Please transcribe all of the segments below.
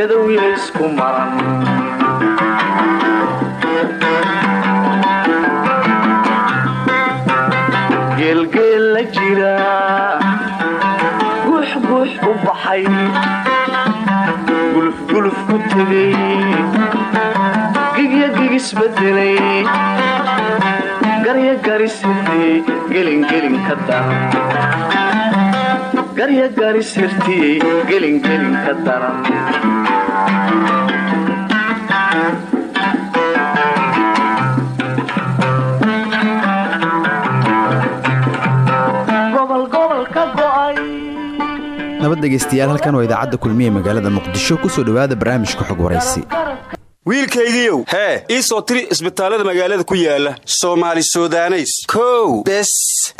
gadowya isku maran geelgeel la jira guux guux u baxay gulufguluf ku tegay gigya gigisbedelay garya garisirtiyey gelingelin ka daran garya garisirtiyey gelingelin ka daran nabad dhegaystayaal halkan waa idaacadda kulmiye magaalada muqdisho ku soo dhowaada barnaamijka xog waraysi wiilkaygiiow hee ii soo tiri isbitaallada magaalada ku yaalla soomaali sudaneys. Kow. Bes.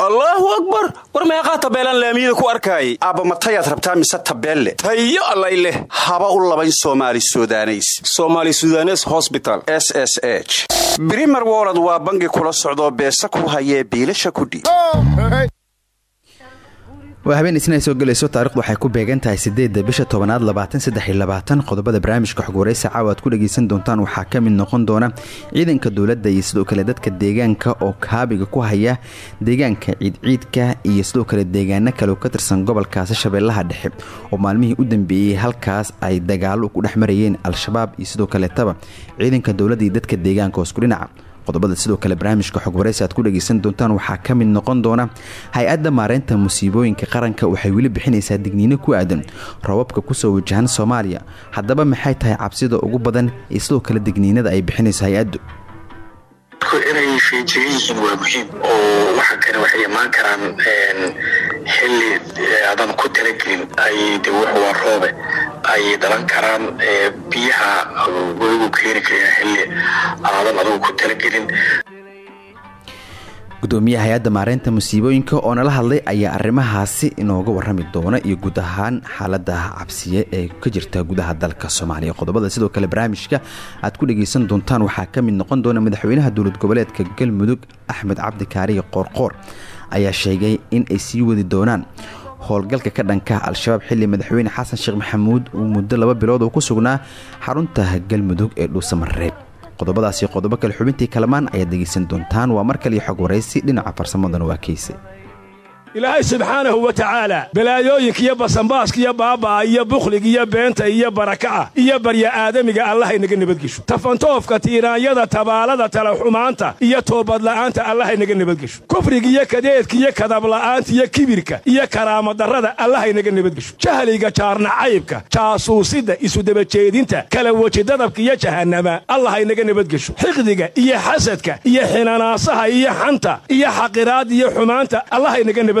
Allaahu akbar. War meeqaa tabeelaan laamiyada ku arkaayay aabba matayaad rabtaa mise tabeelle? Tayo allay leh. Haba u labayn soomaali sudaneys. Somaali sudanes hosbital s s h. Brimer wolod waa bangi kula socdoo beesa ku hayee biilasha kudhiib waa habeen isna soo gelayso taarikhdu waxay ku beegan tahay sideedda bisha tobanaad qodobada barnaamijka xog waraysa aad ku dhegaysan doontaan waxaa ka mid noqon doona ciidanka dowladda iyo sidoo kale dadka deegaanka oo kaabiga ku haya deegaanka ciidciidka iyo sidoo kale deegaano kale oo ka tirsan gobolkaasi shabeellaha dhexe. Oo maalmihii u dambeeyey halkaas ay dagaalo ku dhex marayeen al-shabaab iyo sidoo kaleetaba ciidanka dowladda iyo dadka deegaanka oo isku dhinaca qodobada sidoo kale barnaamijka xog waraysi aad ku dhagaysan doontaan waxaa ka mid noqon doona hay'adda maareynta musiibooyinka qaranka waxay weli bixinaysaa digniino ku aadan robabka ku soo wajahan soomaaliya. Haddaba maxay tahay cabsida ugu badan iyo sidoo kale digniinada ay bixinayso hay'addu? Inay feejigan waa muhiim. Oo waxa kale waxay imaan karaan xilli aadan ku talagelin ay de wax waa roobe ay dhalan karaan biyaha weligu keeni karaya xilli aadan adugu ku talagelin gudoomiyaha hay'adda maareynta musiibooyinka oo nala hadlay ayaa arrimahaasi inooga warrami doona iyo guud ahaan xaalada cabsiye ee ka jirta gudaha dalka soomaaliya. Qodobada sidoo kale barnaamijka aad ku dhagaysan doontaan waxaa ka mid noqon doona madaxweynaha dowlad goboleedka galmudug axmed cabdi kaariye qoorqoor ayaa sheegay in ay sii wadi doonaan. Howlgalka ka dhanka al-shabaab xilli madaxweyne xasan sheekh maxamuud uu muddo laba bilood oo ku sugnaa xarunta galmudug ee dhuusamareeb qodobadaasi qodobo kale xubintii kalamaan ayaad dhegaysan doontaan waa mar kaliyo xog waraysi dhinaca farsamadana waa ilaahay subxaanahu wa tacaala balaayooyinka iyo basanbaaska iyo baaba'a iyo bukhliga iyo beenta iyo baraka'a iyo barya aadamiga allahaynaga nabadgesho. Tafantoofka tiiraanyada tabaalada talaxumaanta iyo toobadla'aanta allahaynaga nabadgesho. Kufriga iyo kadeedka iyo kadabla'aanta iyo kibirka iyo karaamadarrada allahaynaga nabadgesho. Jahliga jaarnacaybka jaasuusidda isudabajeedinta kala wejidadabka iyo jahannama allahaynaga nabadgesho. Xiqdiga iyo xasadka iyo xinanaasaha iyo xanta iyo xaqiraadda iyo xumaanta allahaynaga nabadgesho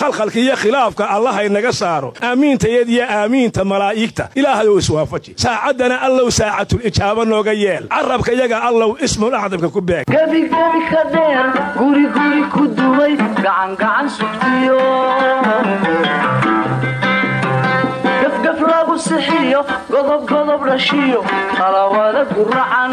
khalkhalka iyo khilaafka allahaynaga saaro aamiintayad iyo aamiinta malaa'igta ilaahayow iswaafaji saacaddana allow saacatul ijaaba nooga yeel. Carabka yaga allow ismul acdamka ku beeg. Gebigebi ka dheer guriguri ku qalawada guracan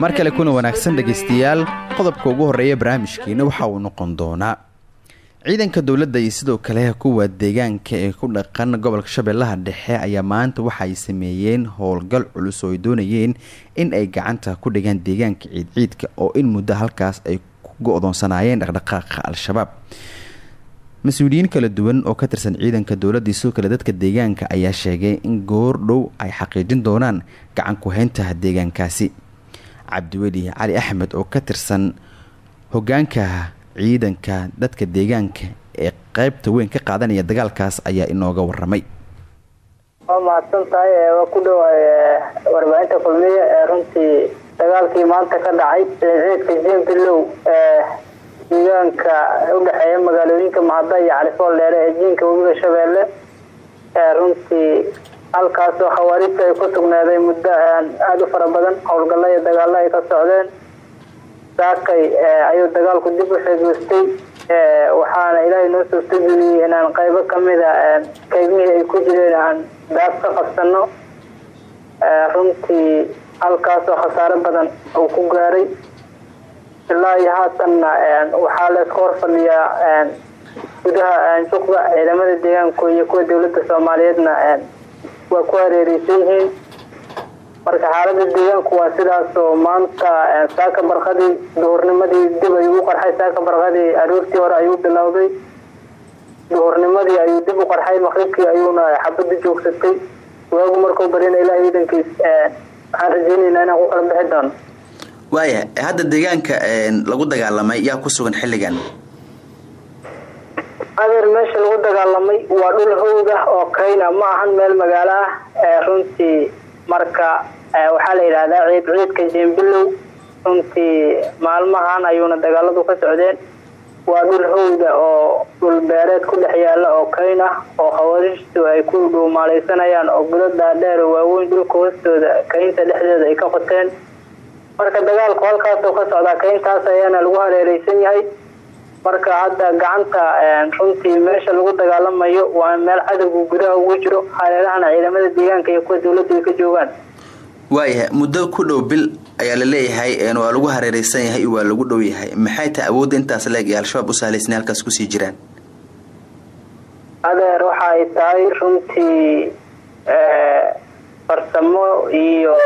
mar kale kuna wanaagsan dhegaystayaal qodobka ugu horreeya barnaamijkeena waxa uu noqon doonaa. Ciidanka dowladda iyo sidoo kale kuwa deegaanka ee ku dhaqan gobolka shabeellaha dhexe ayaa maanta waxa sameeyeen howlgal culus oo ay doonayeen in ay gacanta ku dhigaan deegaanka ciidciidka oo in muddo halkaas ay ku go-doonsanaayeen dhaqdhaqaaqa al-shabaab mas'uuliyiin kala duwan oo ka tirsan ciidanka sidoo kale dadka deegaanka ayaa sheegay in goor dhow ay xaqiijin doonaan gacan ku-haynta deegaankaasi. Cabdiweli cali axmed oo ka tirsan hogaanka ciidanka dadka deegaanka ee qeybta weyn ka qaadanaya dagaalkaas ayaa inooga waramay waa tahay waa ku dhawaay warbaahinta kulmiya ee runtii dagaalkii maanta ka dhacay ciidka jembilow deegaanka udhexeeya magaalooyinka mahada iyo califool dheere ee jiinka webiga shabeelle ee runtii halkaasoo khawaarijta ay ku sugnaaday muddo aada u fara badan howlgalla iyo dagaalo ay ka socdeen. Saakay ayuu dagaalku dib u xeegeystay waxaana ilaahay noo suurtageliyey inaan qaybo kamida qaybihii ay ku jireen aan daas ka qabsano runtii halkaasoo khasaaro badan uu ku gaaray ilaa iyo haatanna waxaa laysku hor fadhiyaa gudaha juqda ciidamada deegaanku iyo kuwa dowladda soomaaliyeedna waa ku hareereysan yihiin. Marka xaalada deegaanku waa sidaasoo maanta saaka barqadii duhurnimadii dib ayuu u qarxay saaka barqadii aroortii hore ayuu bilowday. Duhurnimadii ayuu dib u qarxay maqribkii ayuuna xabada joogsatay. Waagu markuu barina ilaa ciidankiis waxaan rajeyneynaa inaan ku kala bixi doono waaya hadda deegaanka lagu dagaalamay yaa ku sugan xilligan? Adeer meesha lagu dagaalamay waa dhul hawd ah oo kayna. Ma ahan meel magaalo ah runtii marka waxaa la yidhaahdaa ciid ciidka jembilow runtii maalmahan ayuuna dagaaladu ka socdeen. Waa dhul hawda oo dhul beereed ku dhex yaalla oo kayn ah oo khawaarijtu ay ku dhuumaalaysanayaan oo gudo dhaadheer oo waaweyn dhulka hoostooda kaynta dhexdeeda ay ka qoteen marka dagaalku halkaasoo ka socdaa kayntaas ayaana lagu hareereysan yahay. Marka hadda gacanta runtii meesha lagu dagaalamayo waa meel cadowga gudaha ugu jiro hareerahana ciidamada deegaanka iyo kuwa dowladda ay ka joogaan. Waayahay muddo ku dhow bil ayaa la leeyahay waa lagu hareereysan yahay waa lagu dhow yahay. Maxay tahay awoodda intaas leeg ee al-shabaab u sahlaysnay halkaas ku sii jiraan? Adeer waxa ay tahay runtii farsamo iyo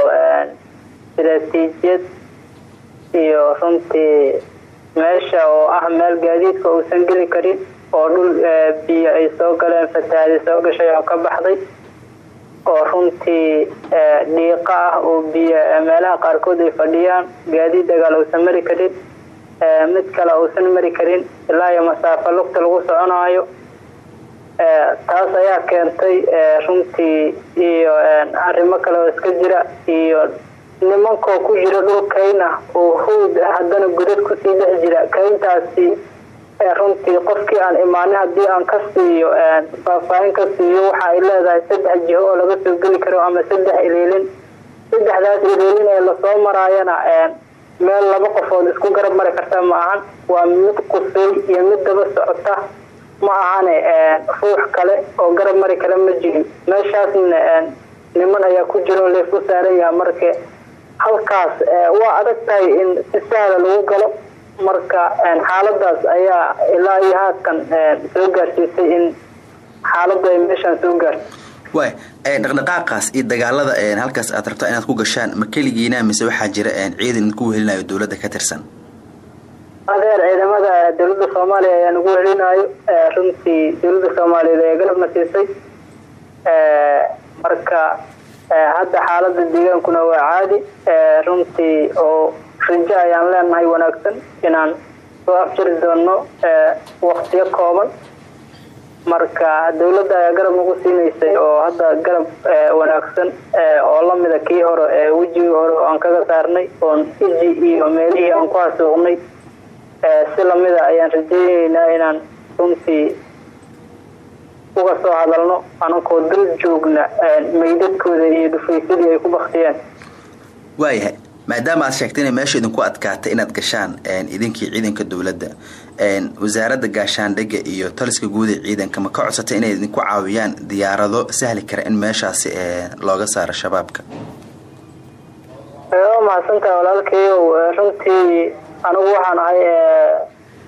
istaraatiijiyad iyo runtii meesha oo ah meel gaadiidka uusan geli karin oo dhul biyo ay soo galeen fatahaadi soo gashay oo ka baxday oo runtii dhiiqa ah oo biyo meelaha qaarkood ay fadhiyaan gaadiid dagaal uusan mari karin mid kale uusan mari karin ilaa iyo masaafo lugta lagu soconaayo taas ayaa keentay runtii iyo arrimo kale oo iska jira iyo nimankoo ku jira dhul kayn oo hawd ah haddana godad ku sii dhex jira. Kayntaasi runtii qofkii aan imaanin haddii aan ka siiyo faahfaahin ka siiyo waxa ay leedahay saddex jiho oo laga soo geli karo ama saddex iliilin saddexdaas iliilin ee la soo maraayana meel laba qofood isku garab mari karta ma ahan. Waa mid qusay iyo mid daba socota ma ahane ruux kale oo garab mari kale ma jiri meeshaasna niman ayaa ku jiro leef u saaran yaha marka halkaas waa adag tahay in si sahla lagu galo. Marka xaaladaas ayaa ilaa iyo haatan soo gaarsiisay in xaaladu ay meeshaan soo gaarto waay dhaqdhaqaaqaas iyo dagaalada halkaas aad rabtaa inaad ku gashaan ma keligiina mise waxaa jira ciidan idinku wehelinayo dowladda ka tirsan? Adeer ciidamada dowladda soomaaliya ayaa nagu wehelinayo runtii dowladda soomaaliyeed ayaa galabna siisay. Marka hadda xaalada deegaankuna waa caadi. Runtii oo rajo ayaan leenahay wanaagsan inaan soo afjiri doono waktiyo kooban. Marka dowladda ayaa garab nagu siinaysay oo hadda garab wanaagsan oo lamida kii hore wejigii hore oo aan kaga saarnay oon iji iyo meelihii aan ku hasuuqnay si lamida ayaan rajeyneynaa inaan runtii uga soo hadalno anakoo dal joogna meydadkooda iyo dhufaysadii ay ku baktiyeen waayahay maadaama aad sheegtay inay meesha idinku adkaatay inaad gashaan idinkii ciidanka dowladda wasaaradda gaashaandhigga iyo taliska guud ee ciidanka ma ka codsatay inay idinku caawiyaan diyaarado sahli kara in meeshaasi looga saaro shabaabka? Waa mahadsantaha walaalkayow runtii anigu waxaan ahay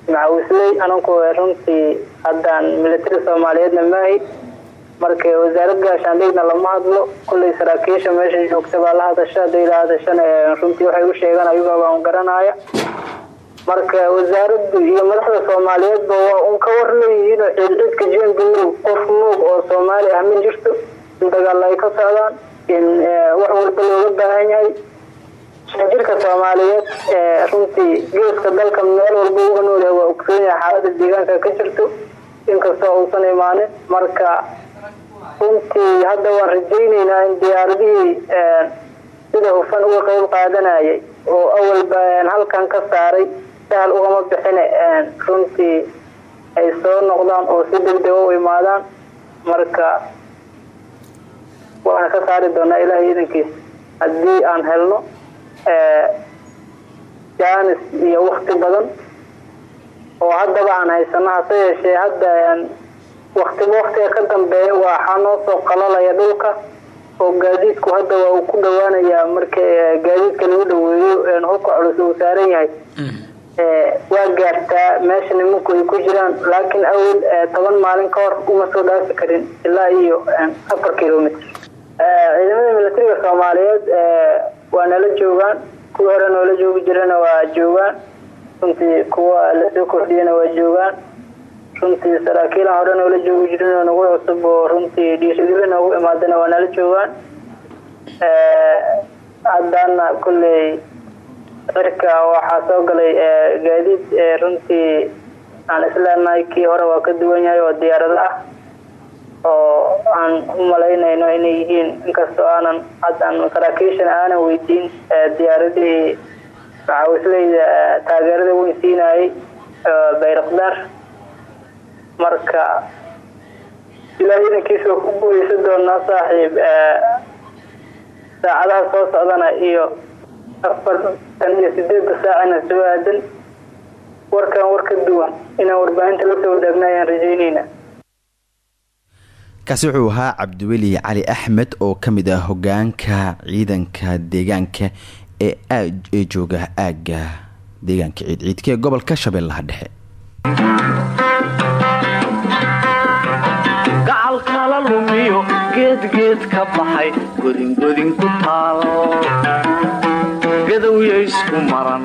macawisley anigu runtii haddaan militari soomaaliyeedna maahi marka wasaarad gaashaandhigna lama hadlo kullay saraakiisha meesha joogta baa la hadasha haday la hadashana runtii waxay u sheegaan ayugaa baan garanaya marka wasaaraddu iyo madaxda soomaaliyeedba waa un ka war leeyihiin oo ciidcidka jeengamuug qof muug oo soomaali ah ma jirto in dagaalla ay ka socdaan in wax walba looga baahan yahay jirka soomaaliyeed runtii geeska dalka meel walba uga noolyahay waa ogsoon yahay xaalada deegaanka ka jirto inkastoo uusan imaanin marka runtii hadda waan rajayneynaa in diyaaradihii sida hufan uga qeyb qaadanayay oo awalba halkan ka saaray sahal ugama bixine runtii ay soo noqdaan oo si degdega u imaadaan marka waana ka saari doonaa ilaahay idankiisa haddii aan helno jaanis iyo wakti badan. Oo haddaba aan haysano hase yeeshee hadda waktiba waktiga ka dambeeya waxaa noo soo qalalaya dhulka. Oo gaadiidku hadda waa uu ku dhawaanayaa marka gaadiidka lagu dhaweeyo hubka culus uu saaran yahay. Waa gaartaa meesha nimanku ay ku jiraan laakiin awel toban maalin ka hor uma soo dhaafi karin ilaa iyo afar kilomitr ciidamada militariga soomaaliyeed waa nala joogaan kuwa hore noola joogi jirana waa joogaan. Runtii kuwa la soo kordhiyana waa joogaan. Runtii saraakiilan hore noola joogi jirin oo nagu cusub oo runtii dhiirigeli noogu imaadana waa nala joogaan. Haddana kulley cirka waxaa soo galay gaadiid runtii aan isleenahay kii hore waa ka duwan yahay oo diyaarado ah oo aan u malaynayno inay yihiin inkastoo aanan haddaan saraakiishan aanan weydiin diyaaradihii macawisleyda taageerada weyn siinayay bayrakdaar marka ilaa idankiisa ku guuleysan doonaa saaxiib saacadaha soo socdana iyo afartan iyo sideedda saacina soo aadan warkan war ka duwan inaan warbaahinta la soo wadaagna ayaan rajeyneynaa kaasi wuxuu ahaa cabdiweli cali axmed oo ka mid ah hogaanka ciidanka deegaanka ee ee jooga aagga deegaanka ciidciidka ee gobolka shabeellaha dhexe. Gacalkala lumiyo geedgeed ka baxay godingodin ku taal. Gadowya isku maran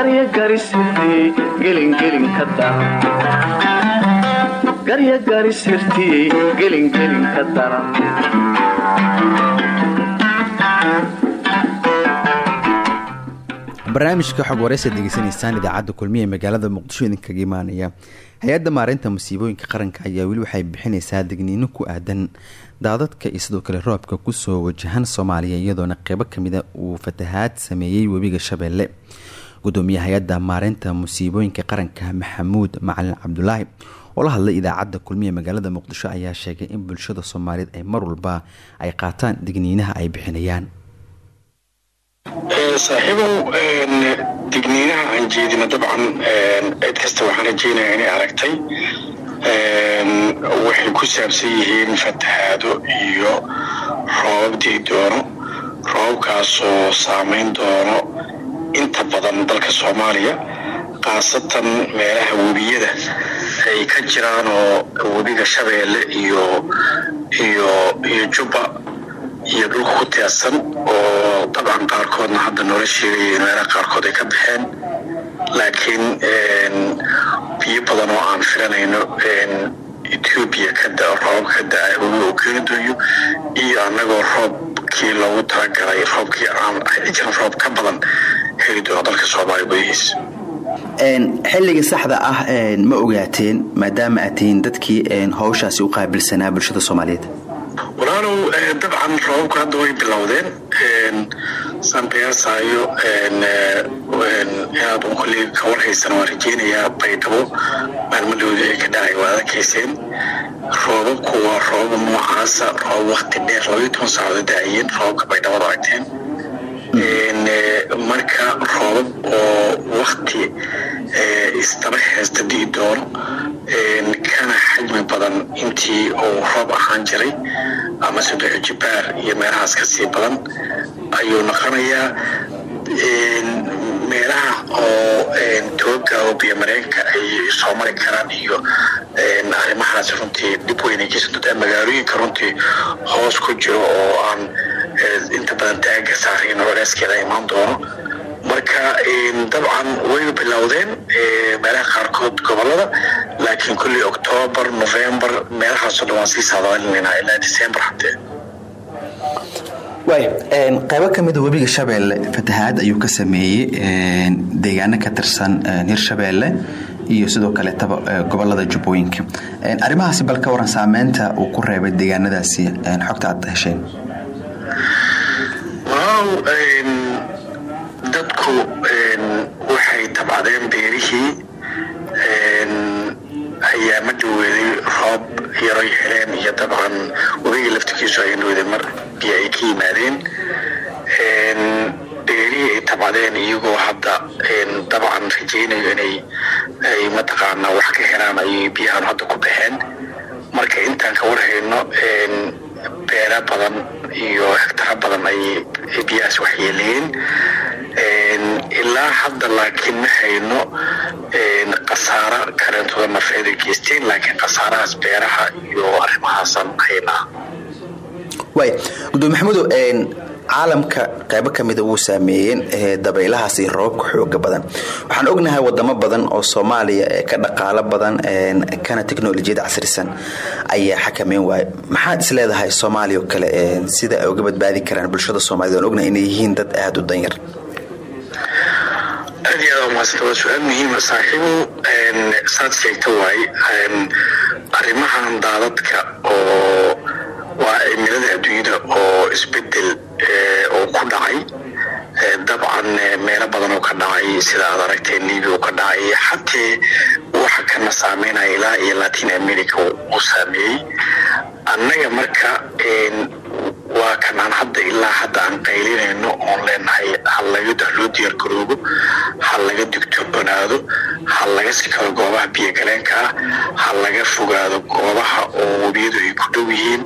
garya garisirtiyey gelingelin ka daran barnaamijka xog wareysa degeysanaysaan idaacadda kulmiya ee magaalada muqdisho idinkaga imaanaya. Hay'adda maareynta musiibooyinka qaranka ayaa weli waxay bixineysaa digniino ku aadan. Daadadka iyo sidoo kale roobka ku soo wajahan soomaaliya iyadoona qeybo kamida uu fatahaad sameeyey webiga shabeelle gudoomiye hay'adda maareynta musiibooyinka qaranka maxamuud macalin cabdulaahi oo la hadlay idaacadda kulmiya magaalada muqdisho ayaa sheegay in bulshada soomaaliyeed ay mar walba ay qaataan digniinaha ay bixinayaan. Saaxiibow digniinaha aan jeedina dabcan cid kasta waxaan rajeynaya inay aragtay. Waxay ku saabsan yihiin fatahaado iyo roobab dii doono roobabkaasoo saameyn doono inta badan dalka soomaaliya khaasatan meelaha webiyada ay ka jiraan oo webiga shabeelle iyo iyo iyo jubba iyo dhulka ku teedsan oo dabcan qaarkoodna hadda noola sheegaya in meelaha qaarkood ay ka baxeen. Laakiin biyo badan oo aan filanayno etoobiya ka da roob ka da'a webiga uu keeni dooyo iyo annagoo roobkii loogu talagalay roobkii aan jiran roob ka badan heli doono dalka soomaaliya xilliga saxda ah ma ogaateen maadaama aad tihiin dadkii howshaasi u qaabilsanaa bulshada soomaaliyeed. Walaalow dabcan roobabku hadda way bilowdeen. Saan qiyaasaayo inaad un koley ka warhaysana waan rajeynayaa baydhabo maalmadhowda ay ka dhacay waa adakayseen roobabku waa roobab noocaasa roobab wakti dheer labaiyo toban saacadood da'ayeen roobabka baydhabada aragteen marka roobab oo wakti isdaba heesta di'i doono kana xajmi badan intii uu roob ahaan jiray ama sadexo jibaar iyo meelahaas ka sii badan ayuu noqonayaa meelaha oo tooga oo biyo mareenka ay soo mari karaan iyo arrimahaas runtii dhib weynay geysan magaalooyinka runtii hoos ku jiro oo aan taaga saarayn colayskeeda imaan doono. Marka dabcan way bilowdeen meelaha qaarkood gobollada laakiin kullii octoobar novembar meelahaasoo dhan waan sii saadaalinayna ilaa december hadee waay qaybo ka mida webiga shabeelle fatahaad ayuu ka sameeyey deegaano ka tirsan hirshabeelle iyo sidoo kaleetaba gobollada jubbooyinka arrimahaasi bal ka waran saameynta uu ku reebay deegaanadaasi xogta aad hesheen waaw dadku waxay tabcadeen beerihii ayaa ma dhaweeday roob yaroy heleen iyo dabcan. Webiga laftigiisu ay dhaweyday mar biyo ay ka yimaadeen. Beerihii ay tabcadeen iyagoo hadda dabcan rajaynayo inay ay mataqaanaa wax ka helaan ayay biyahan hadda ku baxeen. Marka intaan ka warhayno beera badan iyo hegtara badan ayay biyahaas waxyeeleeyeen ilaa hadda laakiin ma hayno khasaaro kareentooda nafeed ay geysteen laakiin khasaarahaas beeraha iyo arrimahaasaan haynaa waay gudoomiye maxamudow caalamka qaybo ka mida wuu saameeyeen dabaylahaas iyo roobabka xooga badan. Waxaan ognahay wadamo badan oo soomaaliya ka dhaqaalo badan kana teknolojiyada casrisan ayaa xakameyn waaya maxaad is leedahay soomaaliya oo kale sida ay uga badbaadi karaan bulshada soomaaliyed waan ognahay inay yihiin dad aada u danyar. Aad iyo aad umahadsanta waa su'aal muhiima saaxiibo saad sheegta waaye arrimahan daadadka oo waa cimilada adduunyada oo isbeddel oo ku dhacay. Dabcan meelo badan oo ka dhacay. Sida aad aragteen libia uu ka dhacay. Xatee waxa kana saameynaya ilaa iyo latin america uu saameeyey. Annaga marka waa kanaan hadda ilaa hadda aan qaylinayno oon leenahay ha loo diyaargaroobo ha laga digtoonaado ha laga sikado goobaha biyogaleenka ha laga fogaado goobaha oo webiyadu ay ku dhow yihiin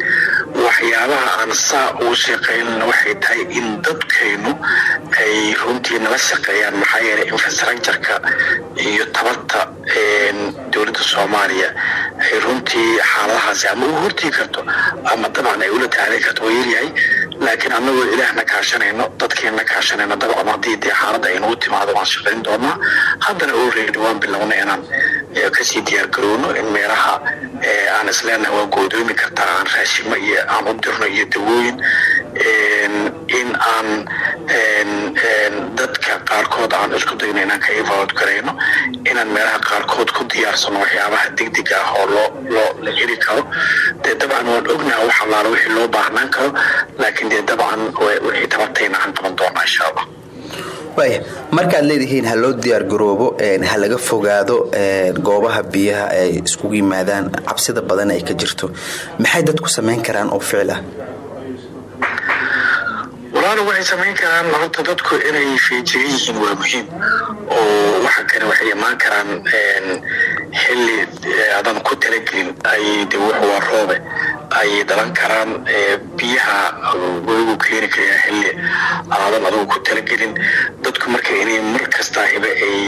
waxyaabaha aan saa ugu shaqaynana waxay tahay in dadkaynu ay runtii nala shaqeeyaan maxaa yeelay infrastructureka iyo tabarta dowladda soomaaliya ay runtii xaaladahaasi ama u hortii karto ama dabcan ay ula tacalin karto waa yaryahay laakiin annagoo ilaahna kaashanayno dadkeenna kaashanayno dabcan haddii dee xaaladda ay nagu timaado waan shaqayn doonaa. Haddana already waan bilownay inaan ka sii diyaar garowno in meelaha aan isleenahay waa goodoomi kartaa aan raashimo iyo aan u dirno iyo dawooyin in aan dadka qaarkood aan isku dayno inaan ka evaluate garayno inaan meelaha qaarkood ku diyaarsano waxyaabaha degdega ah oo loo la heli karo. Dee dabcan waan ognaha wax allaala wixii loo baahnaan karo laakiin dee dabcan wixii tabartayna aan qaban doonaa insha allah markaad leedihiin ha loo diyaargaroobo ha laga fogaado goobaha biyaha ay iskugu yimaadaan cabsida badan ay ka jirto. Maxay dadku samayn karaan oo ficil ah? Walaalo waxay samayn karaan horta dadku inay feejigan yihiin waa muhiim. Oo waxa kale waxay imaan karaan xilli aadan ku talagelin ay de wuxu waa roobe ay dhalan karaan biyaha weligu keeni karayaa xilli aadan adugu ku talagelin. Dadku marka inay mar kastaa hibe ay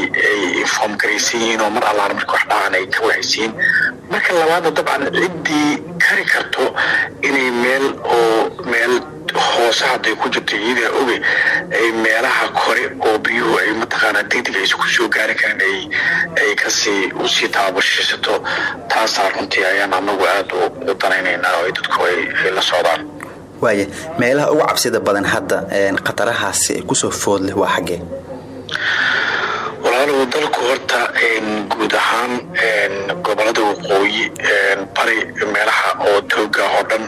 inform garaysan yihiin oo mar allaan marka wax dhacan ay ka waxaysiin marka labaadna dabcan ciddii kari karto inay meel oo meel hoose hadday ku jirto iyadaa oge ay meelaha kore oo biyuhu ay mataqaanaa degdeg aysa ku soo gaari karin ay ka sii u sii taabashiisato. Taasaa runtii ayaan anagu aada u danaynaynaa oo dadku ay la socdaan. Waaya meelaha ugu cabsida badan hadda khatarahaasi ku soo food leh waa xaggee walaalow dalku horta guud ahaan gobollada waqooyi bari meelaha oo tooga oo dhan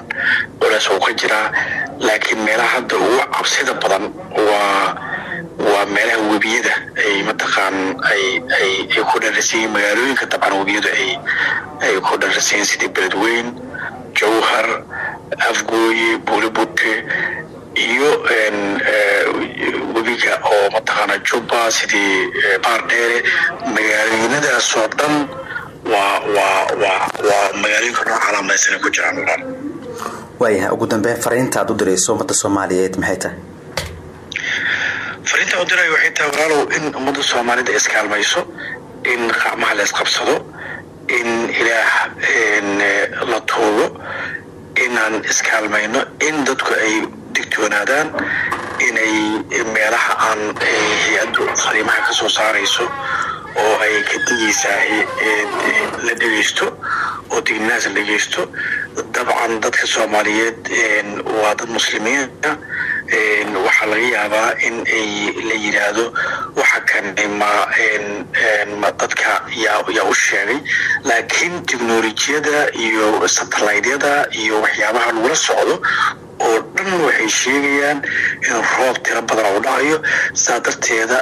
culays uu ka jiraa. Laakiin meelaha hadda ugu cabsida badan waa waa meelaha webiyada ay mataqaan ay ku dharasayeen magaalooyinka dabcan webiyadu ay ku dharasayeen sidii beledweyn jowhar afgooye buulibuke iyo webiga oo mataqaana jubba sidii baardheere magaalooyinadaasoo dhan waa waa waa waa magaalooyinka noo calaamaysan ku jiraan walaal waayahay ugu dambeyn fariinta aad u dirayso ummadda soomaaliyeed maxay tahay? Fariinta u diray waxay tahay walaalow in ummadda soomaalida iskaalmayso in qacmaha la isqabsado in ilaah la tuugo inaan iskaalmayno in dadku ay digtoonaadaan inay meelaha aan hay'addu fariimaha ka soo saarayso oo ay ka digaysaa la dhegaysto oo dignaas la dhegaysto dabcan dadka soomaaliyeed waa dad muslimiina waxaa laga yaabaa in ay la yidhaahdo waxa kan ma dadka yaa u sheegay. Laakiin teknolojiyada iyo satellaydyada iyo waxyaabaha lagula socdo oo dhan waxay sheegayaan in roob tiro badan u dhacayo saa darteeda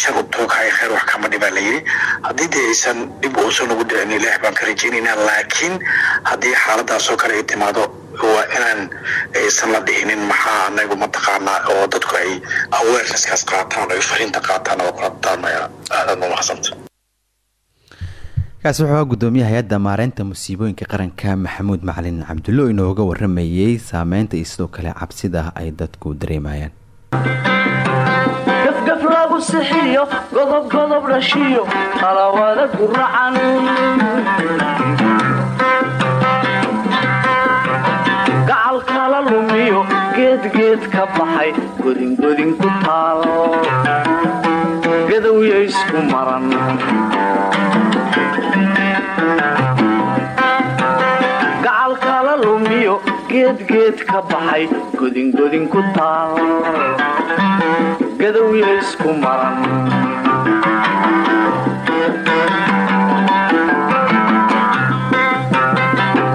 shar u tooghay khayr wax kama dhibaa la yidhi. Haddii dee aysan dhib uusan ugu dhicin ilaah baan ka rajaynaynaa laakiin haddii xaaladaasoo kale ay timaado waa inaan aysan la dhihinin. Maxaa anagu mataqaanaa oo dadku ay awareness-kaas qaataan ay fariinta qaataan oo kula daamaya aadaad ma mahadsanto kaasi wuxuu ahaa gudoomiye hay'adda maareynta musiibooyinka qaranka maxamuud macalin cabdullo inooga waramayey saameynta iyo sidoo kale cabsida ay dadku dareemayaan. Gafgaf ka baxay godingodin ku taal. Gadowya isku maran gacal kala lumiyo geedgeed ka baxay godingodin ku taal. Gadowya isku maran.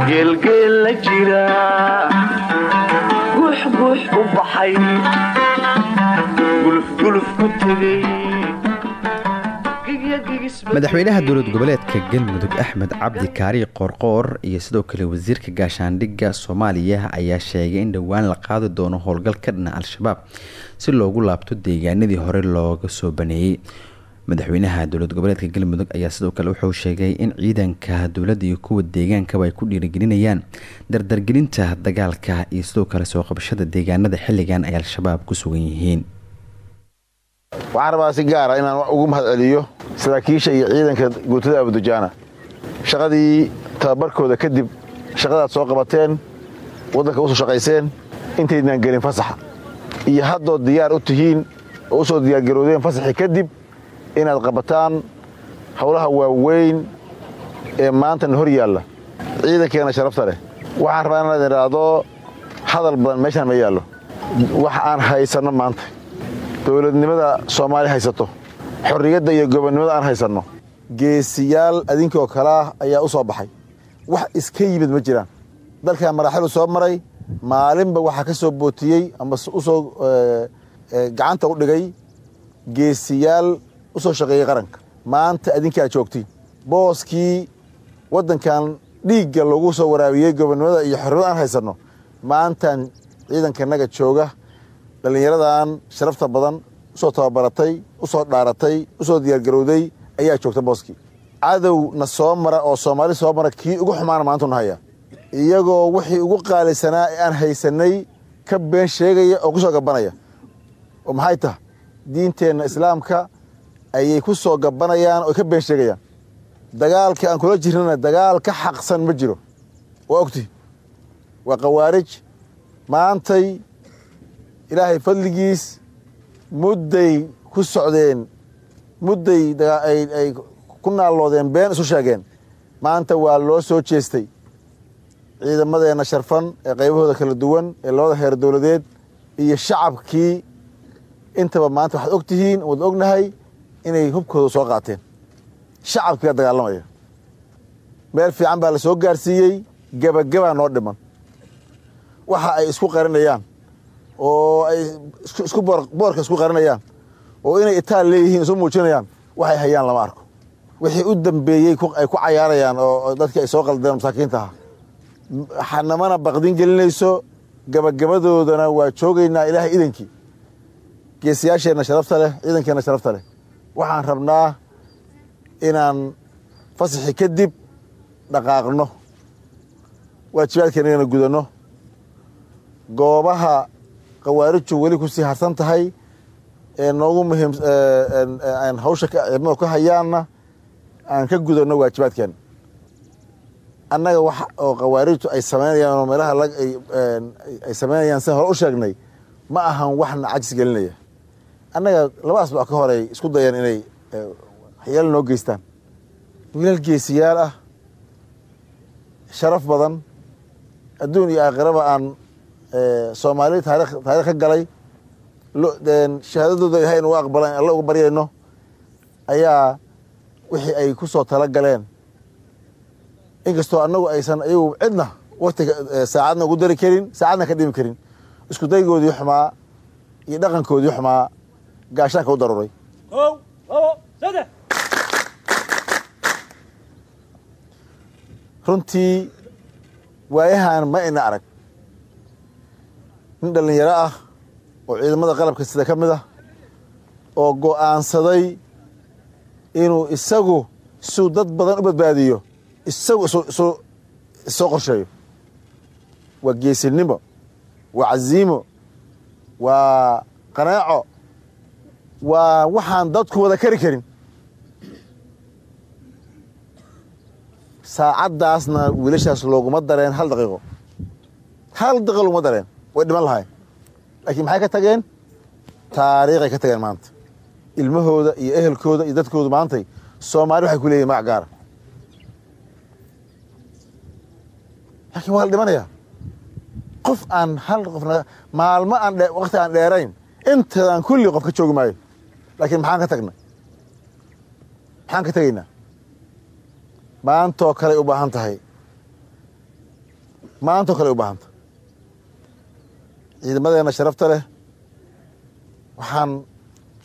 Geelgeel la jira guux guux u baxay. Gulufguluf ku tegay madaxweynaha dowlad goboleedka galmudug axmed cabdi kaari qoorqoor iyo sidoo kale wasiirka gaashaandhigga soomaaliya ayaa sheegay in dhowaan la qaadi doono howlgal ka dhana al-shabaab si loogu laabto deegaanadii hore looga soo baneeyey. Madaxweynaha dowlad goboleedka galmudug ayaa sidoo kale wuxuu sheegay in ciidanka dowladda iyo kuwa deegaankaba ay ku dhiirigelinayaan dardargelinta dagaalka iyo sidoo kale soo qabashada deegaanada xilligan ay al-shabaab ku sugan yihiin waxaan rabaa si gaara inaan ugu mahad celiyo saraakiisha iyo ciidanka guutada abudujaana shaqadii tababarkooda kadib shaqadaad soo qabateen waddanka u soo shaqayseen intaydnaan gelin fasaxa. Iyo haddood diyaar u tihiin oo u soo diyaargaroodeen fasaxii kadib inaad qabataan howlaha waaweyn ee maantana hor yaalla. Ciidankeena sharafta leh. Waxaan rabaa inaad idhaahdo hadal badan meeshaan ma yaallo. Wax aan haysanno maanta dowladnimada soomaaliya haysato xorriyadda iyo gobonnimada aan haysanno geesiyaal adinkoo kalea ayaa u soo baxay. Wax iska yimid ma jiraan. Dalkan maraaxilu soo maray maalinba waxaa ka soo bootiyey ama u soo gacanta u dhigay geesiyaal u soo shaqeeyey qaranka. Maanta adinkaa joogtiin booskii waddankan dhiigga lagu soo waraabiyey gobonnimada iyo xorriyada aan haysanno maantaan ciidankanaga jooga dhallinyaradan sharafta badan u soo tababaratay u soo dhaaratay u soo diyaargarowday ayaa joogta booskii cadowna soo mara oo soomaali soo mara kii ugu xumaana maantu nahaya iyagoo wixii ugu qaalisanaa ee aan haysanay ka been sheegaya oo ku soo gabanaya oo maxay taha diinteenna islaamka ayay ku soo gabanayaan oo ka been sheegayaan. Dagaalka aan kula jirnana dagaal ka xaqsan ma jiro. Waa ogtihi waa khawaarij. Maantay ilaahay fadligiis mudday ku socdeen mudday ay ku naalloodeen been isu sheegeen. Maanta waa loo soo jeestay. Ciidamadeenna sharfan ee qaybahooda kala duwan ee labada heer dowladeed iyo shacabkii. Intaba maanta waxaad og tihiin waad ognahay inay hubkooda soo qaateen. Shacabkii baa dagaalamaya meel fiican baa la soo gaarsiiyey gebagabaa noo dhiman. Waxa ay isku qarinayaan oo ay isku boorka isku qarinayaan oo inay itaal leeyihiin isu muujinayaan waxay hayaan lama arko. Wixii u dambeeyey ay ku cayaarayaan oo dadkii ay soo qaldeen masaakiinta. Aha namana baqdin gelinayso gabagabadoodana waa joogaynaa ilaahay idankii. Geesiyaasheenna sharafta leh ciidankeenna sharafta leh. Waxaan rabnaa inaan fasaxi kadib dhaqaaqno. Waajibaadkeenagana gudanno goobaha khawaariju weli ku sii harsan tahay noogu muhiim hawsha ciidamada ka hayaanna aan ka gudanno waajibaadkeena. Annaga wax oo khawaarijtu ay samaynayaan oo meelaha ay samaynayaan sida hore u sheegnay ma ahan waxna cajis gelinaya. Annaga laba asbac ka horey isku dayeen inay waxyaalo noo geystaan. Wiilal geesiyaal ah sharaf badan adduun iyo aakhiraba aan soomaali taarikh ka galay. Shahaadadooda ilahay inugu aqbalan alla uga baryayno ayaa wixii ay ku soo tala galeen. Inkastoo annagu aysan ayagu cidna waktiga saacadna ugu dari karin saacadna ka dhimi karin. Isku daygoodii xumaa iyo dhaqankoodii xumaa gaashaanka u daruuray. Runtii waayahan ma ina arag nin dhallinyaro ah oo ciidamada qalabka sida ka mid ah oo go'aansaday inuu isagu suu dad badan u badbaadiyo isagu issoo qorsheeyo. Waa geesinimo waa caziimo waa qanaaco waa waxaan dadku wada kari karin. Saacaddaasna wiilashaas looguma dareen hal daqiiqo. Hal daqiiqo loguma dareen way dhiman lahayn laakiin maxay ka tageen taariikhay ka tageen maanta ilmahooda iyo ehelkooda iyo dadkoodu maantay soomaali waxay ku leeyihiin magac gaara laakiin waa la dhimanaya qof aan hal qofna maalmo aan wakti aan dheerayn intadaan kulli qof ka joogi maayo laakiin maxaan ka tagnay maxaan ka tegaynaa maantoo kaley u baahan tahay maantoo kaley u baahan tahay ciidamadeenna sharafta leh waxaan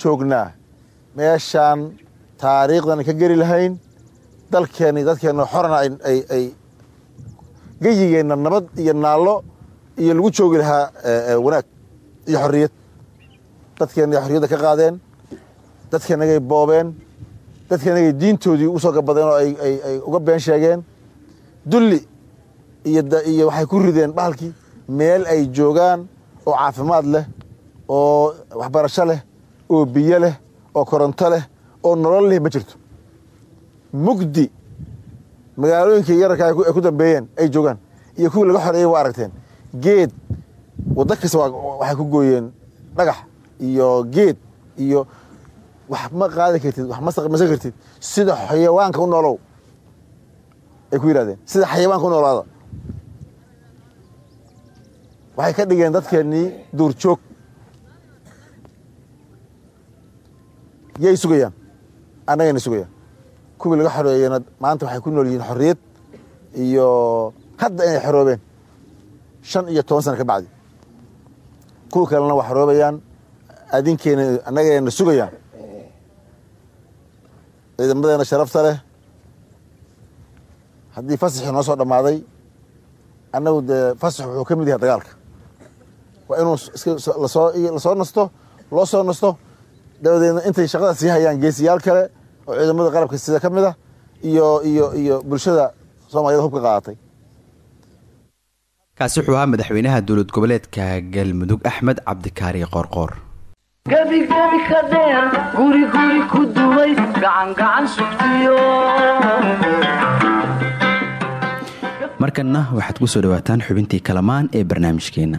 joognaa meeshaan taariikhdan ka geli lahayn dalkeenna iyo dadkeenna xorana ay geyigeenna nabad iyo naallo iyo lagu joogi lahaa wanaag iyo xorriyad. Dadkeenna xorriyadda ka qaadeen dadkeennagay boobeen dadkeennagay diintoodii u soo gabadeen oo ay uga been sheegeen. Dulli iyo waxay ku rideen bahalkii meel ay joogaan oo caafimaad leh oo waxbarasho leh oo biyo leh oo koronto leh oo nolol leh ma jirto. Mugdi magaalooyinkii yararka ay ku dambeeyeen ay joogaan iyo kuwii laga xoreeyey waa aragteen. Geed waddo kasta waxay ku gooyeen dhagax iyo geed iyo wax ma qaadi kartid wax mamasan kartid. Sida xayawaanka u noolow ay ku yidhahdeen sida xayawaanka u noolaada waxay ka dhigeen dadkeennii duurjoog yay sugayaan. Annagayna sugayaan. Kuwii laga xoreeyena maanta waxay ku nool yihiin xorriyad iyo hadda inay xoroobeen shan iyo toban sana ka bacdi. Kuwa kalena waa xoroobayaan adinkeena annagayna sugayaan. Ciidamadeena sharafta leh. Haddii fasaxii noo soo dhammaaday annagu dee fasax wuxuu ka mid yahay dagaalka waa inuu la soo nasto loo soo nasto dabadeedna intay shaqada sii hayaan geesiyaal kale oo ciidamada qalabka sida ka mid ah iyo iyo iyo bulshada soomaaliyed hubka qaadatay. Kaasi wuxuu ahaa madaxweynaha dowlad goboleedka galmudug axmed cabdikaari qoorqoor gebigebi ka dheer guri guri ku duway gacangacan sugtiyo. Markanna waxaad ku soo dhawaataan xubintii kalamaan ee barnaamijkeenna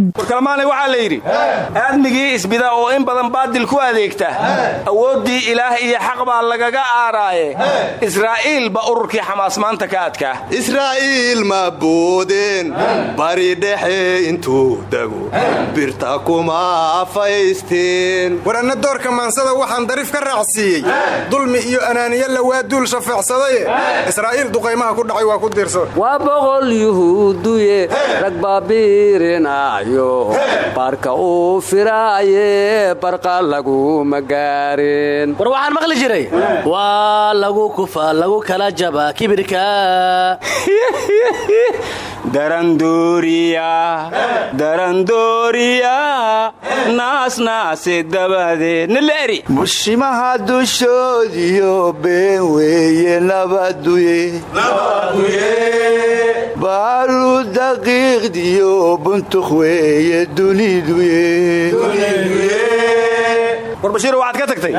warkalamaanay waxaa la yidhi aadmigii isbida oo in badan baadil ku adeegta. Awooddii ilaah iyo xaq baa lagaga aaraaye. Israa'iil ba ururkii xamaas maanta ka adkaa israa'iil ma boodeen bari dhexe intuu dego. Birta kuma afaysteen. War anna doorka maansada waxaan darif ka raacsiiyey. Dulmi iyo anaaniya lawaa duul shafeecsadaye. Israa'iil duqaymaha ku dhacay waa ku diirsan waa boqol yuhuuduye rag baabiirinaayo baarka uu firaaye barqa laguma gaarin war waxaan maqli jiray? Waa lagu kufa lagu kala jaba kibirka. Darandooriya darandooriya naasnaase dabadeed nileeri bushimaha dushoodiyo been weeye nabaduye baaru daqiiqdiyo buntuk weeye duniduye war bashiir waxaad ka tagtay?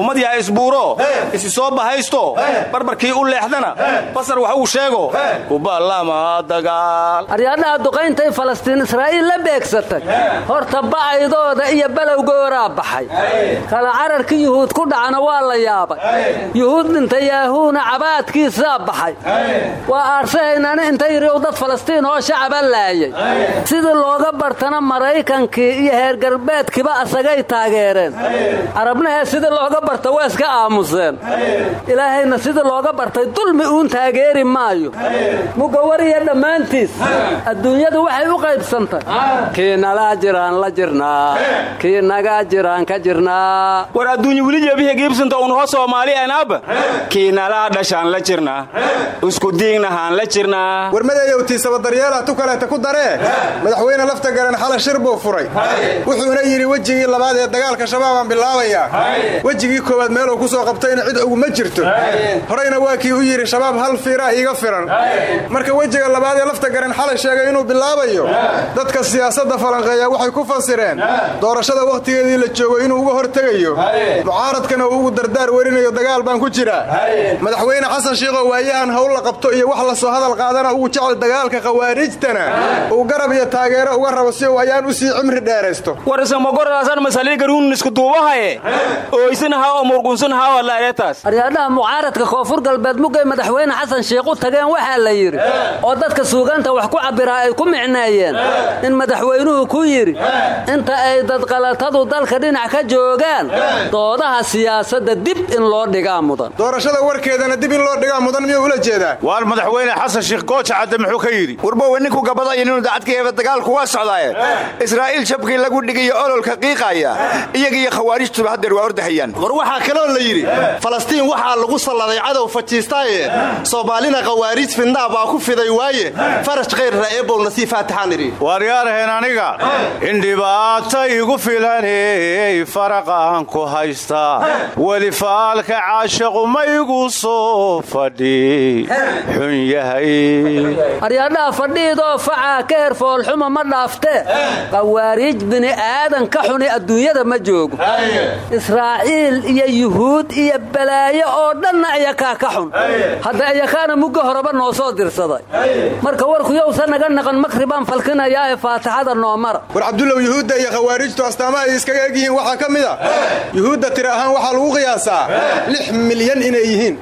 Ummad yaa isbuuro isi soo bahaysto. Barbarkii u leexdana. Basar wax uu sheego. Kuballama dagaal. Aryaadhaha duqayntay falastiin israa'iil la beegsatay. Horta bacaydooda iyo balowgooraa baxay. Kala cararkii yuhuud ku dhacana waa la yaabay. Yuhuud dhinta yaahuuna cabaadkiisaa baxay. Waa aarsahaynani inta yidhi dad falastiin oo shacaba laayay. Sidii looga bartana maraykankii iyo heer galbeedkiiba asagay taageereen carabnahee sidii looga barta waa iska aamuseen ilaahayna sidii looga bartay dulmi uun taageeri maayo. Mugawariya dhammaantiis adduunyadu waxay u qaybsantay. Kii nalaa jiraan la jirnaa. Kii nagaa jiraan ka jirnaa. War adduunya weli jeebihi giibsanta unuho soomaali anaaba kii nalaa dhashaan la jirnaa. Isku diignahaan la jirnaa. Warmadeeyow tiisaba daryeela tu kaleeta ku daree madaxweyne lafta garan xala shir buu furay wuxuuna yidhi wejigii labaad ee dagaalka shabaabaan bilaabayaa wejigii koowaad meeluu ku soo qabtayna cid oguma jirto. Horeyna waa kii u yidhi shabaab hal fiiraa iiga firan marka wejiga labaad ee lafta garan xalay sheegay inuu bilaabayo. Dadka siyaasadda falanqeeya waxay ku fasireen. Doorashada wakhtigeedii la joogo inuu uga hortegayo. Mucaaradkana uu ugu dardaar werinayo dagaal baan ku jiraa madaxweyne xasan shiikhoo waayahan hawl la qabto iyo wax la soo hadal qaadana ugu jecel dagaalka khawaarijtana. Uu garab iyo taageero uga rabo si uu ayaan u sii cimri dheeraysto duubahaye ooysanaha oo murgunsanaha oo laareetaas aryaadhaha mucaaradka koonfur galbeed mugay madaxweyne xasan sheikh u tageen waxaa la yidhi oo dadka suugaanta wax ku cabbiraa ay ku micneeyeen in madaxweynuhu ku yidhi inta ay dadqalatadu dalka dhinac ka joogaan doodaha siyaasadda dib in loo dhigaa mudan. Doorashada warkeedana dib in loo dhigaa mudan miyuu ula jeedaa? Waar madaxweyne xasan sheikh gooja cadde muxuu ka yidhi warbowe ninku gabadaya inuu dacadkaeeba dagaalku waa socdaaye. Israa'iil jabkii lagu dhigayo ololka qiiqaya iyagiiyo khawaarijtuba haddeer waa ordahayaan. War waxaa kaloo la yidhi falastiin waxaa lagu salladay cadow fajiistaaye. Soomaalina khawaariij fidnaa baa ku fiday waaye. Farash khayrra eebowna sii faataxaan idhi. Waaryaaraheen aniga in dhibaata igu filaney faraqaan ku haystaa weli faalka caashaqu ma igu soo fadhi. Xun yahay. Aryaadhaha fadhiidoo facaa ka her foolxuma ma dhaaftee khawaariij bini aadan ka xuni adduunyada ma joogo israa'iil iyo yuhuud iyo balaayo oo dhanna iyakaa ka xun. Hadda iyakaana mugga horeba noo soo dirsaday. Marka warku yowsa naga naqan makribaan falkinayaa ee faatixada noo mara war cabdullow yuhuudda iyo khawaarijtu astaamaha ay iskaga eg yihiin waxaa ka mid a yuhuudda tiri ahaan waxaa lagu qiyaasaa lix milyan inay yihiin.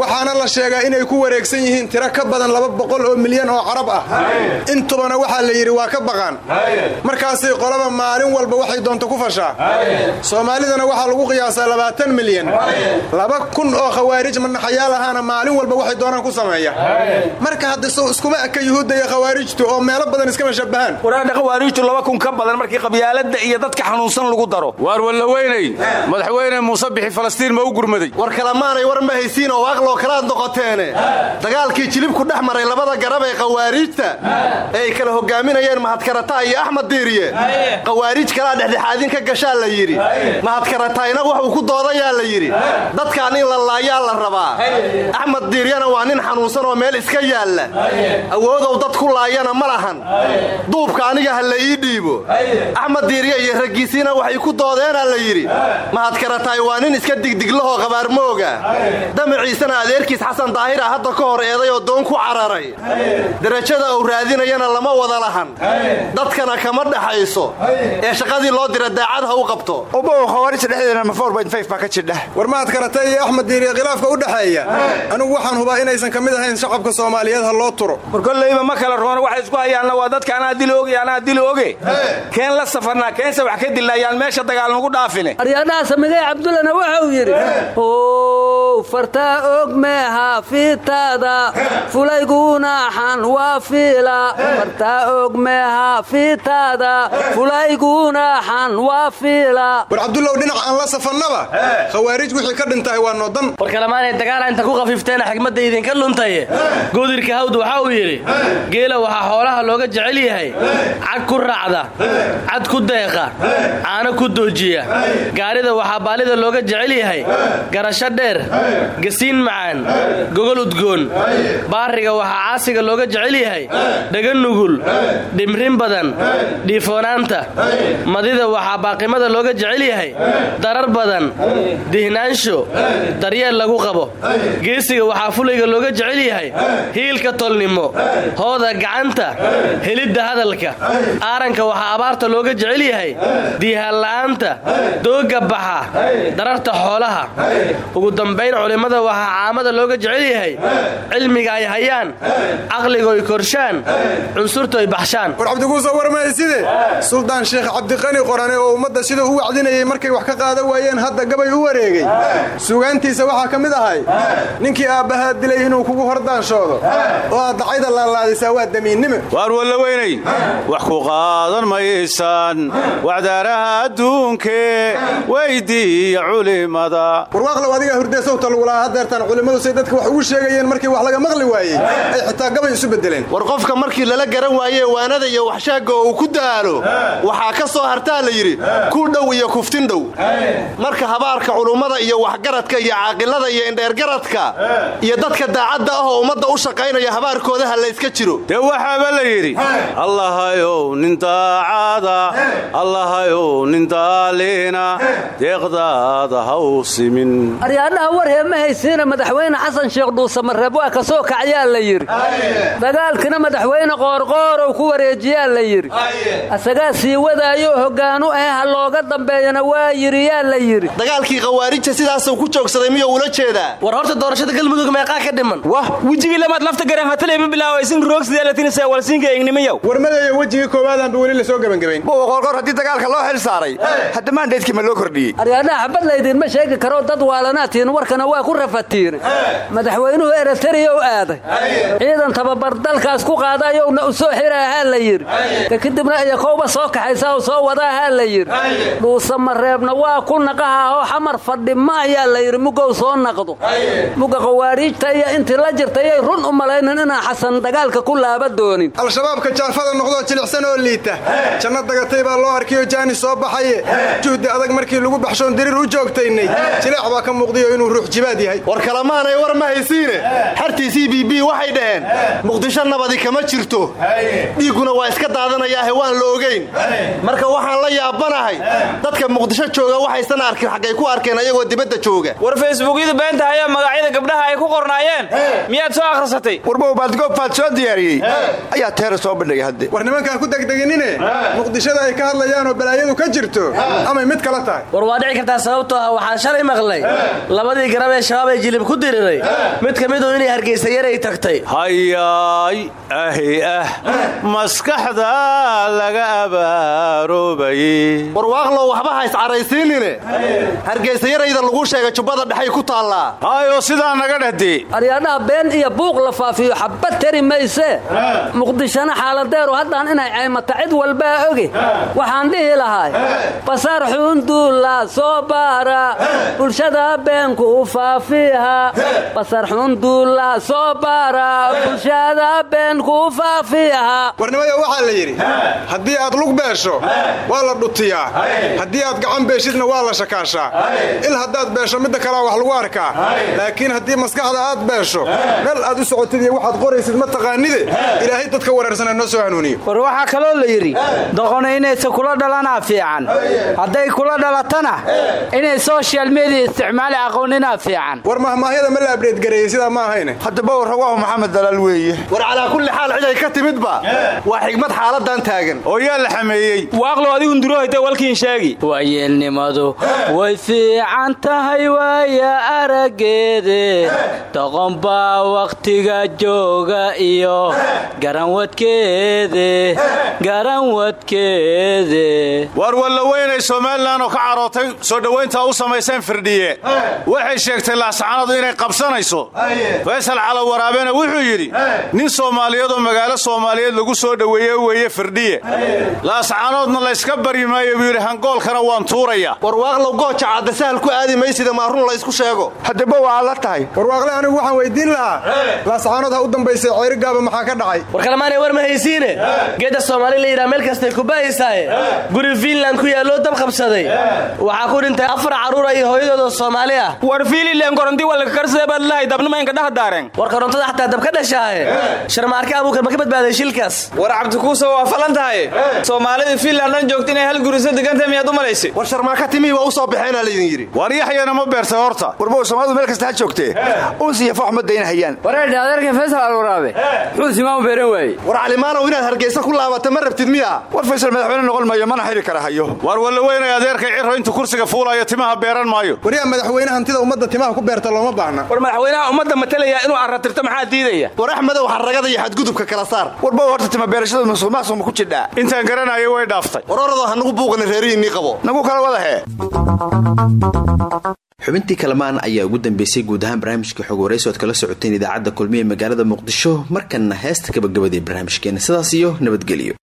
Waxaana la sheegaa inay ku wareegsan yihiin tiro ka badan laba boqol oo milyan oo carab ah. Intubana waxaa la yidhi waa ka baqaan. Markaasay qolaba maalin walba waxay doonto ku fashaa soomaalidana waxaa lagu qiyaasaa labaatan milyan. Laba kun oo khawaarij manaxayaal ahaana maalin walba waxay doonaan ku sameeya. Marka hadda iskuma eka yuhuudda iyo khawaarijtu oo meelo badan iskama shabahaan waraadha khawaariijtu laba kun ka badan markii qabyaaladda iyo dadka xanuunsan lagu daro. Waar wallaweynay madaxweyne muuse bixi falastiin ma u gurmaday. War kalamaanay war ma haysiin oo waaqloo kalaad noqoteene. Dagaalkii jilibku dhex maray labada garab ee khawaariijta ee. ay kala hogaaminayeen mahadkarataa iyo axmed diiriye. Khawaariij kalaa dhexdhexaadin ka gashaa la yidhi mahadkaratayna wuxuu ku doodayaa la yidhi. Dadkaan in la laayaa la rabaa. Axmed diiryana waa nin xanuunsan oo meel iska yaalla. Awoodow dad ku laayana ma lahan. Duubka aniga ha la ii dhiibo. Axmed diirye iyo raggiisiina waxay ku doodeenaa la yidhi. Mahadkaratay waa nin iska digdiglahoo qabaarmooga damaciisana adeerkiis xasan daahir ah hadda ka hor eeday oo doon ku cararay. Darajada uu raadinayana lama wada lahan. Dadkana kama dhaxayso. Ee shaqadii loo dira daacad ha u qabto war mahadkaratay iyo axmed diiriye khilaafka u dhexeeya. Anigu waxaan hubaa inaysan ka mid ahayn shacabka soomaaliyeed ha loo turo. War kollayba ma kala roona waxay isku hayaanna waa dadka anaa dili oge anaa dili oge keen la safarnaa keense wax ka dilaayaan meesha dagaal nugu dhaafine. Aryadhaha samigay cabdullana wuxuu yidhi ow fartaa og meeha fiitaada fulayguunaxan waa fiila. Fartaa og meeha fiitaada fulayguunaxan waa fiila war cabdullow dhinac aan la safannaba khawaarij wixii ka dhintahay waa noodan war kalamaanay dagaala inta ku khafiifteena xigmadda idinka luntaye. Goodirka hawd waxa uu yidhi geela waxaa xoolaha looga jecel yahay. Cag ku raacda cad ku deeqa caano ku doojiya. Gaarida waxaa baalida looga jecel yahay. Garasho dheer gasiin macaan gogol udgoon. Baariga waxaa caasiga looga jecel yahay. Dhaga nugul dhimrin badan dhiifoonaanta. Madida waxaa baaqimada looga jecel yahay darar badan dihnaansho daryeel lagu qabo. Geesiga waxaa fulayga looga jecel yahay hiilka tolnimo hooda gacanta helidda hadalka. Aaranka waxaa abaarta looga jecel yahay diihalla'aanta doogga baxa dararta xoolaha. Ugu dambayn culimmada waxaa caamada looga jecel yahay cilmiga ay hayaan caqligoy korshaan cunsurtoy baxshaan. War cabdiguuso warmahayside suldaan sheekh cabdiqani qorane oo ummadda siduu u wacdinayay markay wax ka qaadan waayeen hadda gabay u wareegay. Sugaantiisa waxaa ka mid ahay ninkii aabbahaa dilay inuu kugu hordaanshooodo oo aad dacayda laalaadisaa waa damiinnime waar wallaweynay wax ku qaadan maysaan wacdaaraha adduunkee weydiiya culimada. Warwaaqlow adigaa hurdeesowta lagulahaa hadeertaan culimmadu say dadka wax ugu sheegayeen markii wax laga maqli waayey ay xitaa gabay isu bedeleen war qofka markii lala garan waayee waanada iyo waxshaagga oo uu ku daalo waxaa ka soo hartaa la yidhi ku dhow iyo kuftin dhow. Marka habaarka culummada iyo waxgaradka iyo caaqilada iyo indheergaradka iyo dadka daacadda ah oo ummadda u shaqaynaya habaarkooda ha layska jiro. Dee waxaaba la yidhi allahayow nin daacada allahayow nin daaliina deeqdaada ha u simin. Aryaadhaha warhee ma haysiina madaxweyne xasan sheekh dhuusamareeb waa ka soo kacyaa la yidhi. Dagaalkina madaxweyne qoorqoorow ku wareejiyaa la yidhi. Asagaa sii wadaayo hoggaanu ah ha looga dambeeyana waa yidhi yaa la yidhi. Dagaalkii khawaarijta sidaasuu ku joogsaday miyuu ula jeedaa? War horta doorashada galmudug meeqaa ka dhiman. Wah wejigii lamaad lafta gareen hataleyma bilaawaysin roogsideelatinisa walsiinka eegnimayow warmadeeyo wejigii koowaadaanba weli la soo gebangebayn buwa qoorqoor haddii dagaalka loo xil saaray hadda maandheedkii ma loo kordhiyey. Aryaadhaha xabad laydinma sheegi karo dad waalanaadtiin warkana waa ku rafatiine madaxweynuhu eritariya u aaday ciidan tababar dalkaas ku qaadayowna u soo xiraahaa la yidhi. Ka kadibna iyakowba soo kaxaysaa u soo wadaahaa la yidhi dhuusamareebna waa ku naqahaahoo xamar fadhi ma ayaa la yidhi mugow soo naqdo. Muga khawaariijta iyo intii la jirtayay run u malaynin inaan xasan dagaalka ku laaba doonin. Al-shabaabka jaafada noqdoo jilicsan oo liita. Janno dagatay baa loo arkayoo jaani soo baxaye juhdi adag markii lagu baxshoon diriir u joogtaynay. Jileec baa ka muuqdiyo inuu ruux jibaad yahay. War kalamaanay war ma haysiine. Xartii c b b waxay dhaheen muqdisho nabadi kama jirto. Dhiigguna waa iska daadanayaahe waan la ogayn marka waxaan la yaabanahay dadka muqdisho jooga waxaysan arkin xaggay ku arkeen ayagoo dibadda jooga. War facebookyadu beenta ayaa magacyada gabdhaha ay ku qornaayeen. Miyaad soo akhrisatay? Warbow baadgoobfaad soo diyaariyey. Ayaa teera soo bandhigay hadde war nimankaa ku degdeginine muqdishada ay ka hadlayaanoo balaayadu ka jirto amay mid kala tahay. War waa dhici kartaa sababtoo ah waxaan shalay maqlay. Labadii garab ee shabaab ee jilib ku diriray. Mid ka midu inay hargaysa yaray tagtay. Hayaay ahi ah. Maskaxda laga abaaroobayey warwaaqlow waxba waxba ha iscaraysiinine hargeysa yarayda laguu sheegay jubbada dhexay ku taallaa hayo sidaa naga dhehdi aryaadhaha been iyo buuq la faafiyo xabad tari mayse. Muqdishona xaaladeeru haddaan inay caymata cid walbaa oge waxaan dhihi lahay basar xunduula soo baara. Bulshada beenku faafiha. Basar xunduula soo baara. Bulshada beenku faafiha. Warnimada waxaa la yidhi haddii aad lug beesho waa la dhutiyaa haddii aad gacan beeshidna waa la shakaashaa il haddaad beesho midda kalea wax lagu arkaa. Laakiin haddii maskaxda aad beesho meel aad u socotid iyo waxaad qoraysid ma taqaanide ilaahay dadka wareersana noo soo hanuuniyo. War waxaa kaloo la yidhi doqona inaysa kula dhalanaa fiican. Hadday kula dhalatana inay soshal mediya isticmaali aqooninaa fiican. War mahmaahyada ma la abdheedgareeyey sidaa ma ahayne. Haddaba warrawaahu maxamed dalaal weeye. War calaa kulli xaal ciday ka timidba waa xigmad xaaladan taagan. Oo yaa la xameeyey. Waaqlo adigu ndurohayta walkiin sheegi waayeelnimadu way fiican tahay waaya araggeede doqon baa wakhtiga jooga iyo garanwadkeede garanwadkeede war walla weynay somalilan oo ka carootay soo dhowayntaa u samayseen firdhiye. Waxay sheegtay laascaanadu inay qabsanayso. Faysal calo waraabena wuxuu yidhi nin soomaaliyeed oo magaalo soomaaliyeed lagu soo dhoweeye weeye firdhiye. Laascaanoodna layska baryi maayo buu yidhi hangoolkana waan tuuraya. Warwaaqlow gooja cadda sahal ku aadi maysida maarun laysku sheego. Haddaba waa la tahay. Warwaaqle anigu waxaan weydiin lahaa. Laascaanood ha u dambaysay ceyrigaaba maxaa ka dhacay? War kalemaanay war ma haysiine? Geedda soomaali la yidhaha meel kastay ku bahaysaaye guri fiinland ku yaalloo dab qabsaday. Waxaa ku dhintay afar carruura iyo hooyadoodoo soomaali ah. War fiililen koronti walka karsada baad lahay dabnimaynka dhaha daareen. War korontada xataa dab ka dhashaahe sharmaarka abuukar ma ka badbaaday shilkaas? War cabdikuuso waa falan tahay. Soomaalida fiinland dhan joogta inay hal gurisa degantay miyaad u malaysay war sharmaaka timihii waa u soo baxeenaa laydin yidhi. War yaxyana ma beertay horta. Warbow soomaalidu meel kasta ha joogtee uus iyo foox ma daynahayaan. Wareedhe adeerka faysal alwaraabe muxuu simaan beeran waaye war calimaanow inaad hargeysa ku laabata ma rabtid miya? War faysal madaxweyne noqon maayo mana xili kara hayo. War walla weynay adeerkay ciro intuu kursiga fuulayo timaha beeran maayo. Waryaa madaxweyne hantida ummadda timaha ku beerta looma baahna. War madaxweynaha ummadda matalaya inuu arratirto maxaa diidaya? War axmedow xarragada iyo xadgudubka kala saar. Warbow horta tima beerashada musuqmaasuq ma ku jidhaa. Intaan garanayo way dhaaftay. War oradoo ha nagu buuqana reerihiinnii qabo nagu kala wadahe xubintii kalamaan ayaa ugu dambeysay guud ahaan barnaamijka xog waraysi oad kala socoteen idaacadda kulmiye magaalada muqdisho markanna heesta gabagabadee barnaamijkeena. Sidaas iyo nabadgelyo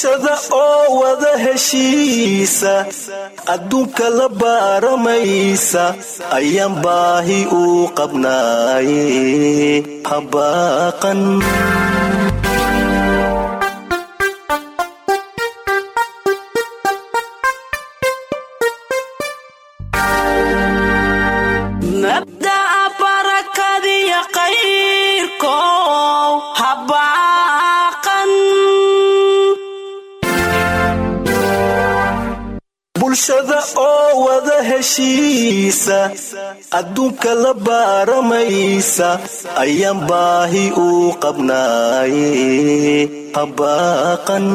bulshada oo wada heshiisa adduunka la baaramaysa ayaan baahi u qabnaaye habaaqan heshiisa adduunka la baaramaysa ayaan baahi u qabnaaye habaaqan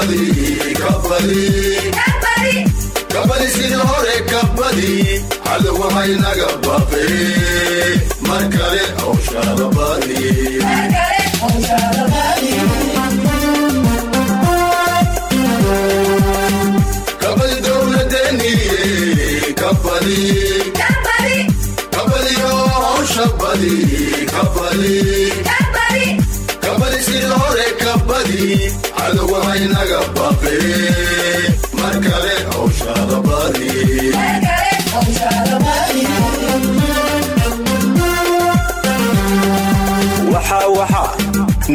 hawsha badi kabadi kabadi sida hore kabadi cadowahaynaga baqe mar kale hawshaada badi kabadi dowladeniye kabadi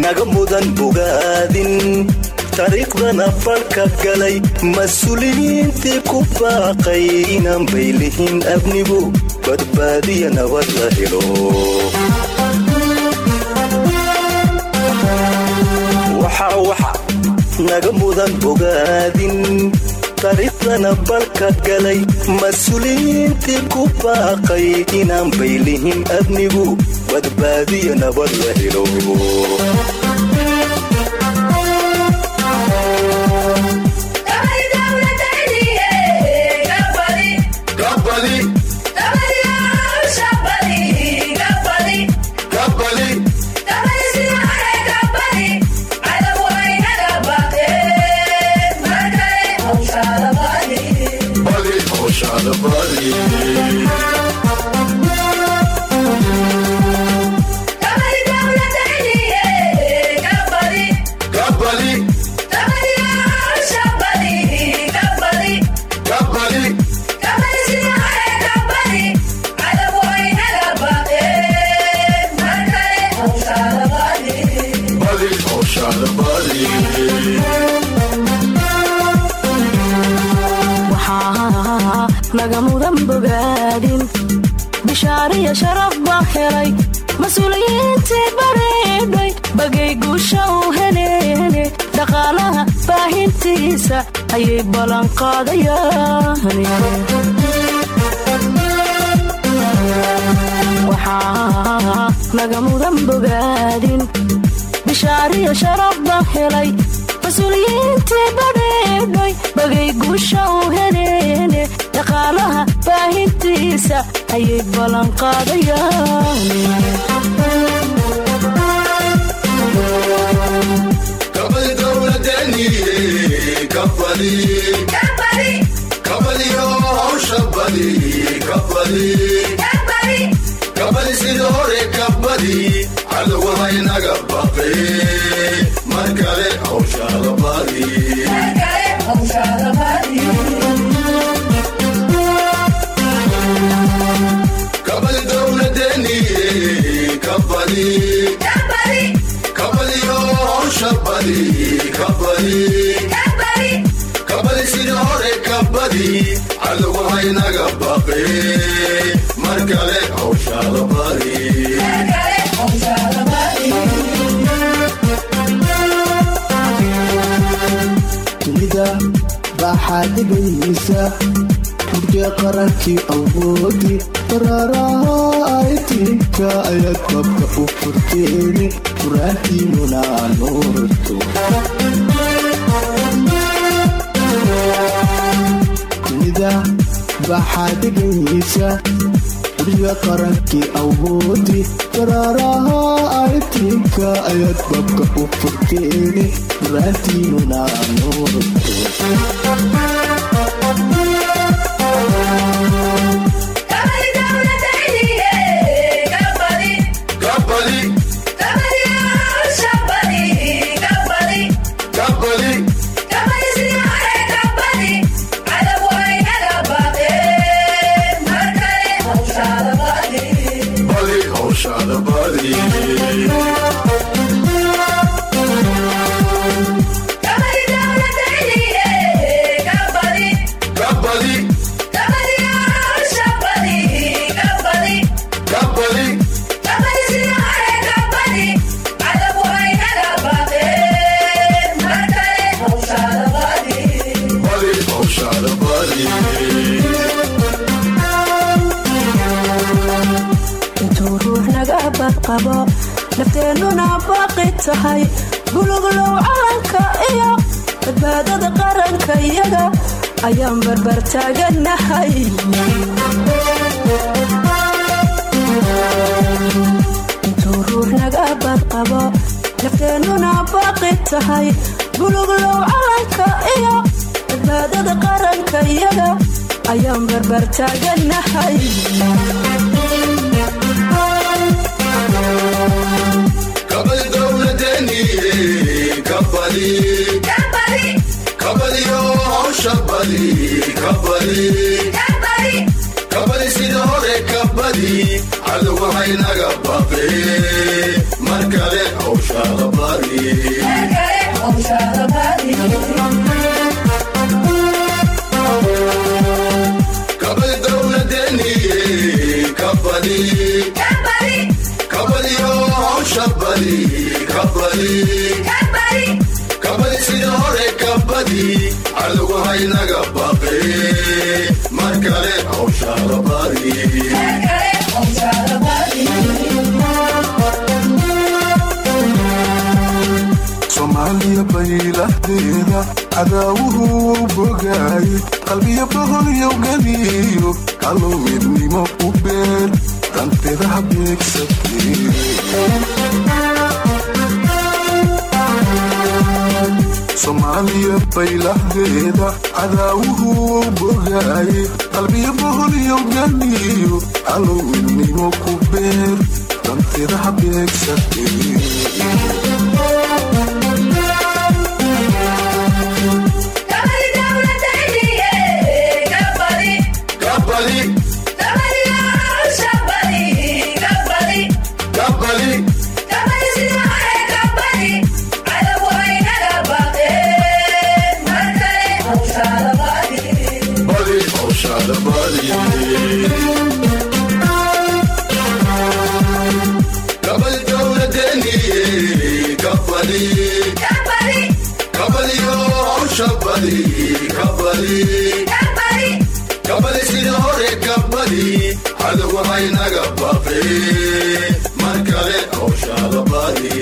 naga mudan bogaadin taariikhdana falka galay mas'uuliyiintii ku baaqay. Inaan baylihin abnigu badbaadiya nabad la helo. Waxaa waxa naga mudan bogaadin taariikhdana balka galay mas'uuliyiintii ku baaqay inaan baylihin abnigu badbaadiya nabad la helo baahintiisa ayay ballanqaadayaan waxaa naga mudan bogaadin bishaariya sharaf baa helay mas'uuliyiintii badheedhay bagay guusha u heleene dhaqaalaha baahintiisa ayay ballanqaadayaan kabadi kabadiyo hawsha badi kabadi sida hore kabadi cadowahaynaga baqe mar kale hawshaada badi kabadi dowladeniye kabadi kabadiyo hawsha badi kabadi cadowahaynaga baqe mar kale hawshaada dunida baaxaa dhibaysa hurgee qarankii awoodi baraaraha aytinka ayaad babka u furteeni quraantiinuna nuurto dunida baaxaa dhigaysa hurga qarankii awoodi baraaraha aytinka ayaad babka u furteeni quraantiinuna nuurto badqabo nafteennuna baaqi tahay. Buluglow calanka iyo badbaadada qaranka iyaga ayaan barbar taaganahay. Intuu naga badqabo nafteennuna baaqi tahay. Buluglow calanka iyo badbaadada qaranka iyaga ayaan barbar taaganahay sida hore kabadi cadow waxaynaga baqe mar kale hawshaada dowladeeniye kabadi kabadiyo hawsha badi kabadi kabadi cadow waxaynaga baqe mar kale hawshaada badi soomaaliya baylahdeeda cadaawuhu bogaay qalbiyo boholyo ganiyo kalow midnimo u beel danteeda habeegsatee soomaaliya baylahdeeda cadaawuhu bogaay qalbiyo boholyo ganiyo kalow midnimo ku beel danteeda habeegsatee kabadi sida hore kabadi cadow waxaynaga baqe mar kale hawshaada badi